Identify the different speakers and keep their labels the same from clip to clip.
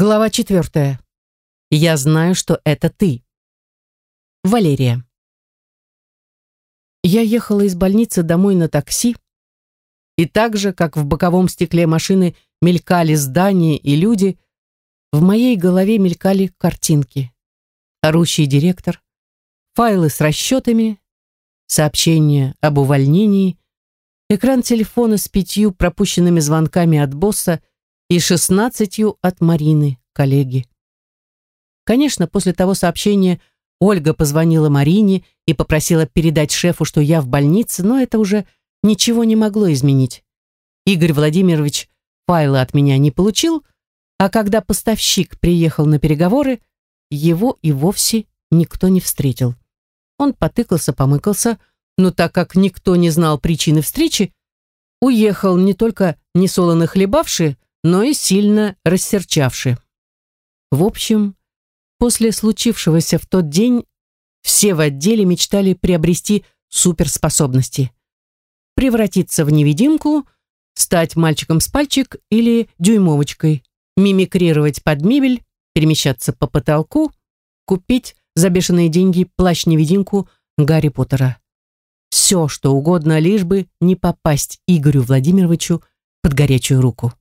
Speaker 1: Глава четвертая. Я знаю, что это ты. Валерия. Я ехала из больницы домой на такси, и так же, как в боковом стекле машины мелькали здания и люди, в моей голове мелькали картинки. Орущий директор, файлы с расчетами, сообщения об увольнении, экран телефона с пятью пропущенными звонками от босса и шестнадцатью от Марины, коллеги. Конечно, после того сообщения Ольга позвонила Марине и попросила передать шефу, что я в больнице, но это уже ничего не могло изменить. Игорь Владимирович файлы от меня не получил, а когда поставщик приехал на переговоры, его и вовсе никто не встретил. Он потыкался-помыкался, но так как никто не знал причины встречи, уехал не только несолоно хлебавший, но и сильно рассерчавший. В общем, после случившегося в тот день все в отделе мечтали приобрести суперспособности. Превратиться в невидимку, стать мальчиком с пальчик или дюймовочкой, мимикрировать под мебель, перемещаться по потолку, купить за бешеные деньги плащ-невидимку Гарри Поттера. Все, что угодно, лишь бы не попасть Игорю Владимировичу под горячую руку.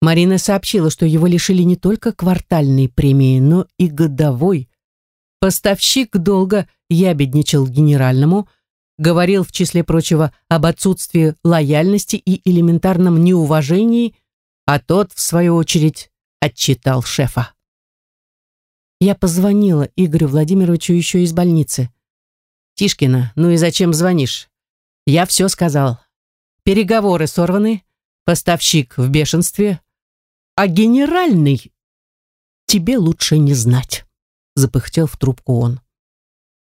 Speaker 1: Марина сообщила, что его лишили не только квартальной премии, но и годовой. Поставщик долго ябедничал генеральному, говорил в числе прочего об отсутствии лояльности и элементарном неуважении, а тот, в свою очередь, отчитал шефа. Я позвонила Игорю Владимировичу еще из больницы. «Тишкина, ну и зачем звонишь?» «Я все сказал. Переговоры сорваны, поставщик в бешенстве, а генеральный тебе лучше не знать, запыхтел в трубку он.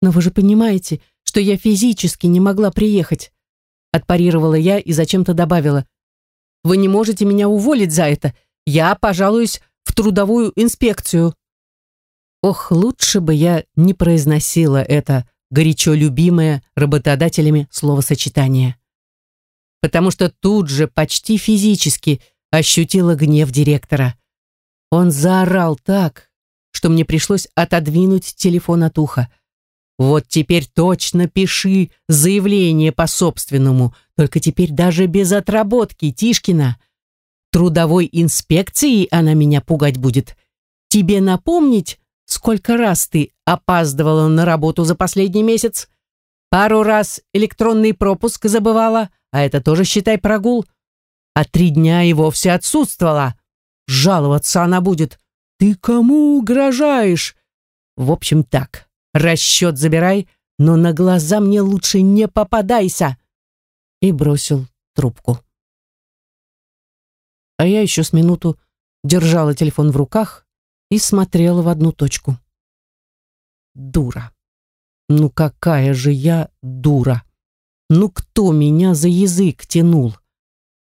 Speaker 1: Но вы же понимаете, что я физически не могла приехать, отпарировала я и зачем-то добавила. Вы не можете меня уволить за это. Я пожалуюсь в трудовую инспекцию. Ох, лучше бы я не произносила это горячо любимое работодателями словосочетание. Потому что тут же почти физически – ощутила гнев директора. Он заорал так, что мне пришлось отодвинуть телефон от уха. «Вот теперь точно пиши заявление по собственному, только теперь даже без отработки, Тишкина. Трудовой инспекцией она меня пугать будет. Тебе напомнить, сколько раз ты опаздывала на работу за последний месяц? Пару раз электронный пропуск забывала, а это тоже, считай, прогул а три дня и вовсе отсутствовала. Жаловаться она будет. Ты кому угрожаешь? В общем так, расчет забирай, но на глаза мне лучше не попадайся. И бросил трубку. А я еще с минуту держала телефон в руках и смотрела в одну точку. Дура. Ну какая же я дура. Ну кто меня за язык тянул?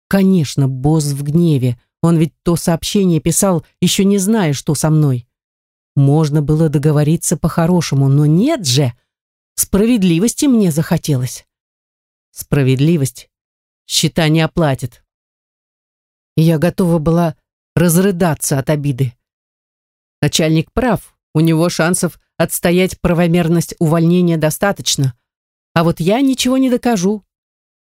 Speaker 1: Конечно, босс в гневе. Он ведь то сообщение писал, еще не зная, что со мной. Можно было договориться по-хорошему, но нет же. Справедливости мне захотелось. Справедливость счета не оплатит. я готова была разрыдаться от обиды. Начальник прав, у него шансов отстоять правомерность увольнения достаточно. А вот я ничего не докажу.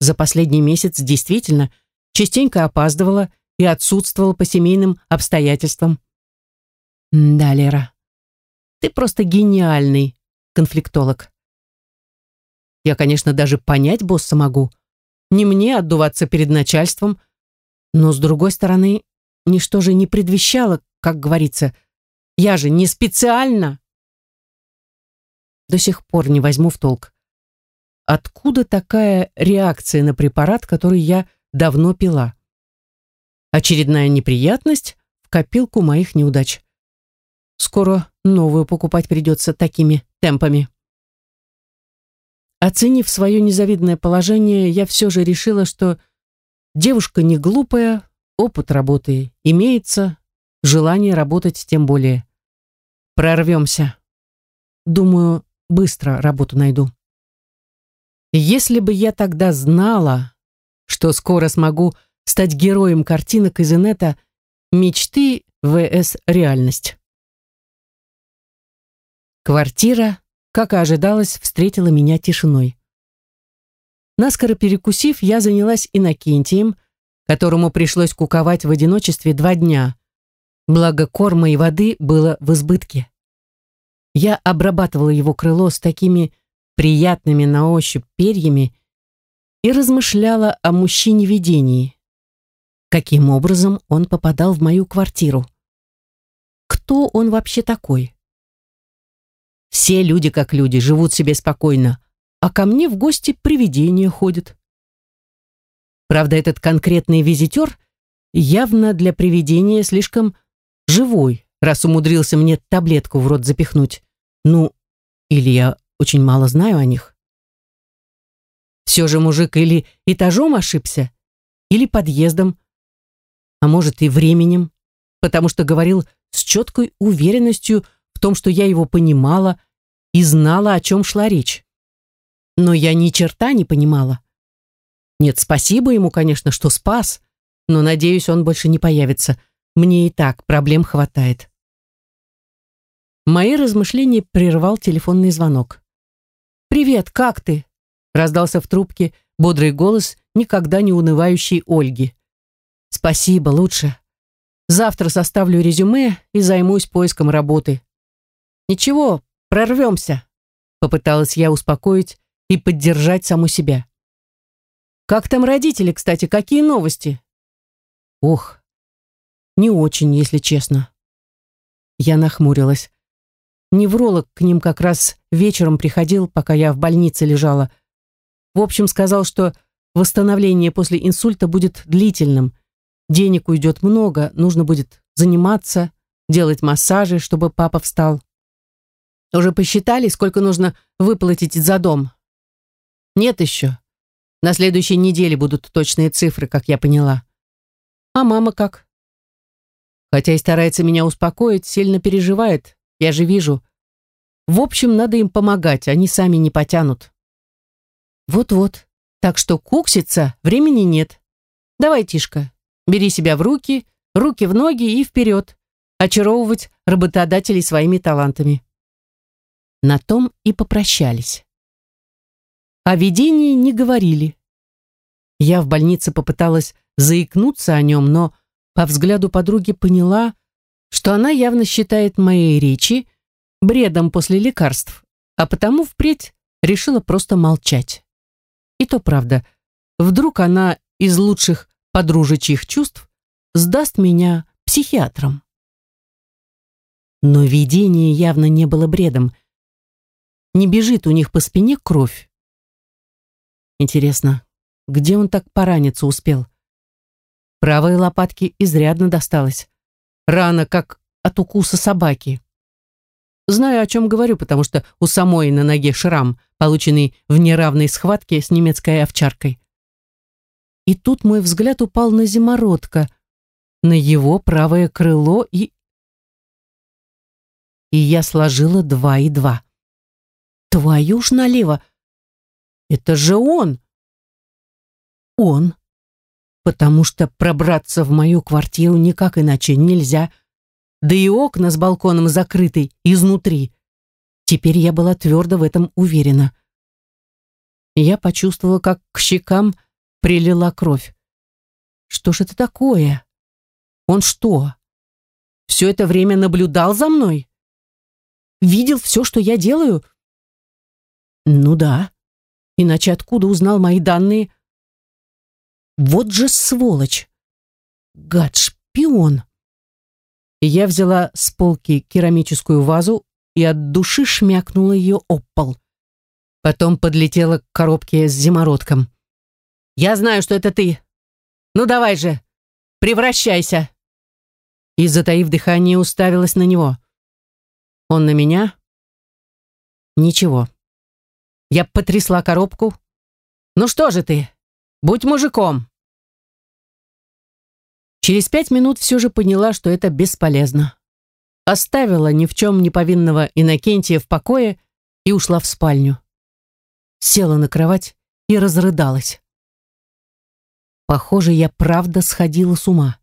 Speaker 1: За последний месяц действительно частенько опаздывала и отсутствовала по семейным обстоятельствам. Да, Лера, ты просто гениальный конфликтолог. Я, конечно, даже понять босса могу. Не мне отдуваться перед начальством, но, с другой стороны, ничто же не предвещало, как говорится, я же не специально. До сих пор не возьму в толк. Откуда такая реакция на препарат, который я давно пила. Очередная неприятность в копилку моих неудач. Скоро новую покупать придется такими темпами. Оценив свое незавидное положение, я все же решила, что девушка не глупая, опыт работы имеется, желание работать тем более. Прорвемся. Думаю, быстро работу найду. Если бы я тогда знала, что скоро смогу стать героем картинок из инета, Мечты vs реальность. Квартира, как и ожидалось, встретила меня тишиной. Наскоро перекусив, я занялась Иннокентием, которому пришлось куковать в одиночестве два дня. Благо корма и воды было в избытке. Я обрабатывала его крыло с такими приятными на ощупь перьями и размышляла о мужчине-видении. Каким образом он попадал в мою квартиру? Кто он вообще такой? Все люди как люди, живут себе спокойно, а ко мне в гости привидения ходят. Правда, этот конкретный визитер явно для привидения слишком живой, раз умудрился мне таблетку в рот запихнуть. Ну, или я очень мало знаю о них. Все же мужик или этажом ошибся, или подъездом, а может и временем, потому что говорил с четкой уверенностью в том, что я его понимала и знала, о чем шла речь. Но я ни черта не понимала. Нет, спасибо ему, конечно, что спас, но, надеюсь, он больше не появится. Мне и так проблем хватает. Мои размышления прервал телефонный звонок. «Привет, как ты?» Раздался в трубке бодрый голос никогда не унывающей Ольги. «Спасибо, лучше. Завтра составлю резюме и займусь поиском работы». «Ничего, прорвемся», — попыталась я успокоить и поддержать саму себя. Как там родители, кстати, какие новости? Ох, не очень, если честно. Я нахмурилась. Невролог к ним как раз вечером приходил, пока я в больнице лежала. В общем, сказал, что восстановление после инсульта будет длительным. Денег уйдет много, нужно будет заниматься, делать массажи, чтобы папа встал. Уже посчитали, сколько нужно выплатить за дом? Нет еще. На следующей неделе будут точные цифры, как я поняла. А мама как? Хотя и старается меня успокоить, сильно переживает, я же вижу. В общем, надо им помогать, они сами не потянут. Вот-вот. Так что кукситься времени нет. Давай, Тишка, бери себя в руки, руки в ноги и вперед. Очаровывать работодателей своими талантами. На том и попрощались. О видении не говорили. Я в больнице попыталась заикнуться о нем, но по взгляду подруги поняла, что она явно считает мои речи бредом после лекарств, а потому впредь решила просто молчать. И то правда, вдруг она из лучших подружечьих чувств сдаст меня психиатром. Но видение явно не было бредом. Не бежит у них по спине кровь. Интересно, где он так пораниться успел? Правой лопатке изрядно досталось. Рана, как от укуса собаки. Знаю, о чем говорю, потому что у самой на ноге шрам, полученный в неравной схватке с немецкой овчаркой. И тут мой взгляд упал на зимородка, на его правое крыло и... И я сложила два и два. Твою ж налево! Это же он! Он. Потому что пробраться в мою квартиру никак иначе нельзя. Да и окна с балконом закрыты изнутри. Теперь я была твердо в этом уверена. Я почувствовала, как к щекам прилила кровь. Что ж это такое? Он что, все это время наблюдал за мной? Видел все, что я делаю? Ну да. Иначе откуда узнал мои данные? Вот же сволочь! Гад-шпион! Я взяла с полки керамическую вазу и от души шмякнула ее об пол. Потом подлетела к коробке с зимородком. «Я знаю, что это ты! Ну давай же, превращайся!» И, затаив дыхание, уставилась на него. Он на меня? Ничего. Я потрясла коробку. «Ну что же ты? Будь мужиком!» Через пять минут все же поняла, что это бесполезно. Оставила ни в чем не повинного Иннокентия в покое и ушла в спальню. Села на кровать и разрыдалась. Похоже, я правда сходила с ума.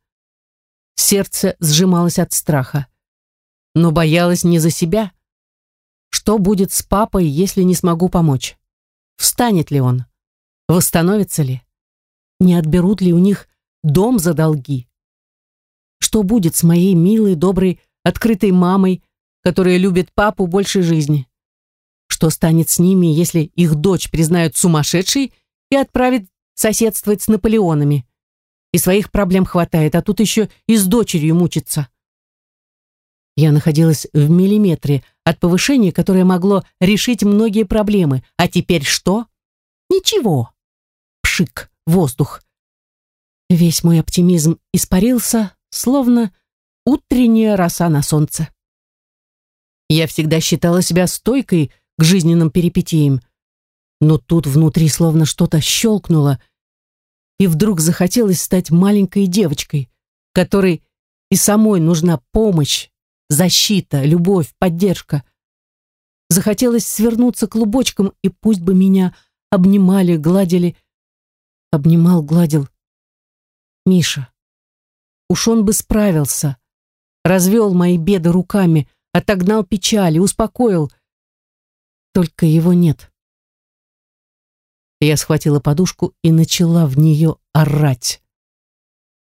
Speaker 1: Сердце сжималось от страха. Но боялась не за себя. Что будет с папой, если не смогу помочь? Встанет ли он? Восстановится ли? Не отберут ли у них дом за долги? Что будет с моей милой, доброй, открытой мамой, которая любит папу больше жизни? Что станет с ними, если их дочь признают сумасшедшей и отправит соседствовать с Наполеонами? И своих проблем хватает, а тут еще и с дочерью мучиться. Я находилась в миллиметре от повышения, которое могло решить многие проблемы. А теперь что? Ничего. Пшик, воздух. Весь мой оптимизм испарился, словно утренняя роса на солнце. Я всегда считала себя стойкой к жизненным перипетиям, но тут внутри словно что-то щелкнуло, и вдруг захотелось стать маленькой девочкой, которой и самой нужна помощь, защита, любовь, поддержка. Захотелось свернуться клубочком, и пусть бы меня обнимали, гладили. Обнимал, гладил. Миша. Уж он бы справился. Развел мои беды руками, отогнал печали, успокоил. Только его нет. Я схватила подушку и начала в нее орать.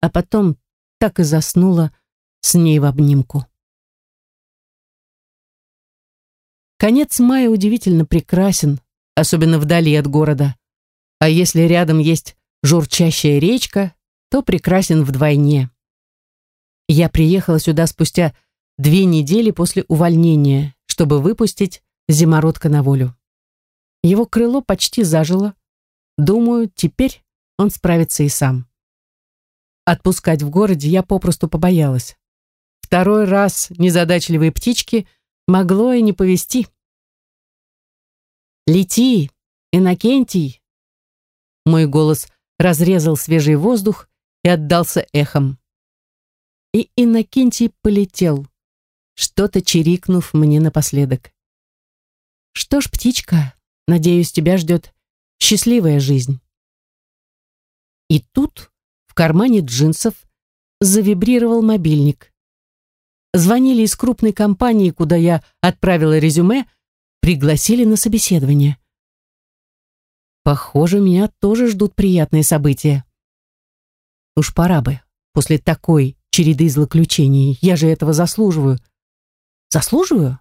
Speaker 1: А потом так и заснула с ней в обнимку. Конец мая удивительно прекрасен, особенно вдали от города. А если рядом есть журчащая речка, то прекрасен вдвойне. Я приехала сюда спустя две недели после увольнения, чтобы выпустить зимородка на волю. Его крыло почти зажило, Думаю, теперь он справится и сам. Отпускать в городе я попросту побоялась. Второй раз незадачливые птички могло и не повести. «Лети, Иннокентий!» Мой голос разрезал свежий воздух и отдался эхом. И Иннокентий полетел, что-то чирикнув мне напоследок. «Что ж, птичка, надеюсь, тебя ждет Счастливая жизнь. И тут в кармане джинсов завибрировал мобильник. Звонили из крупной компании, куда я отправила резюме, пригласили на собеседование. Похоже, меня тоже ждут приятные события. Уж пора бы, после такой череды злоключений. Я же этого заслуживаю. Заслуживаю?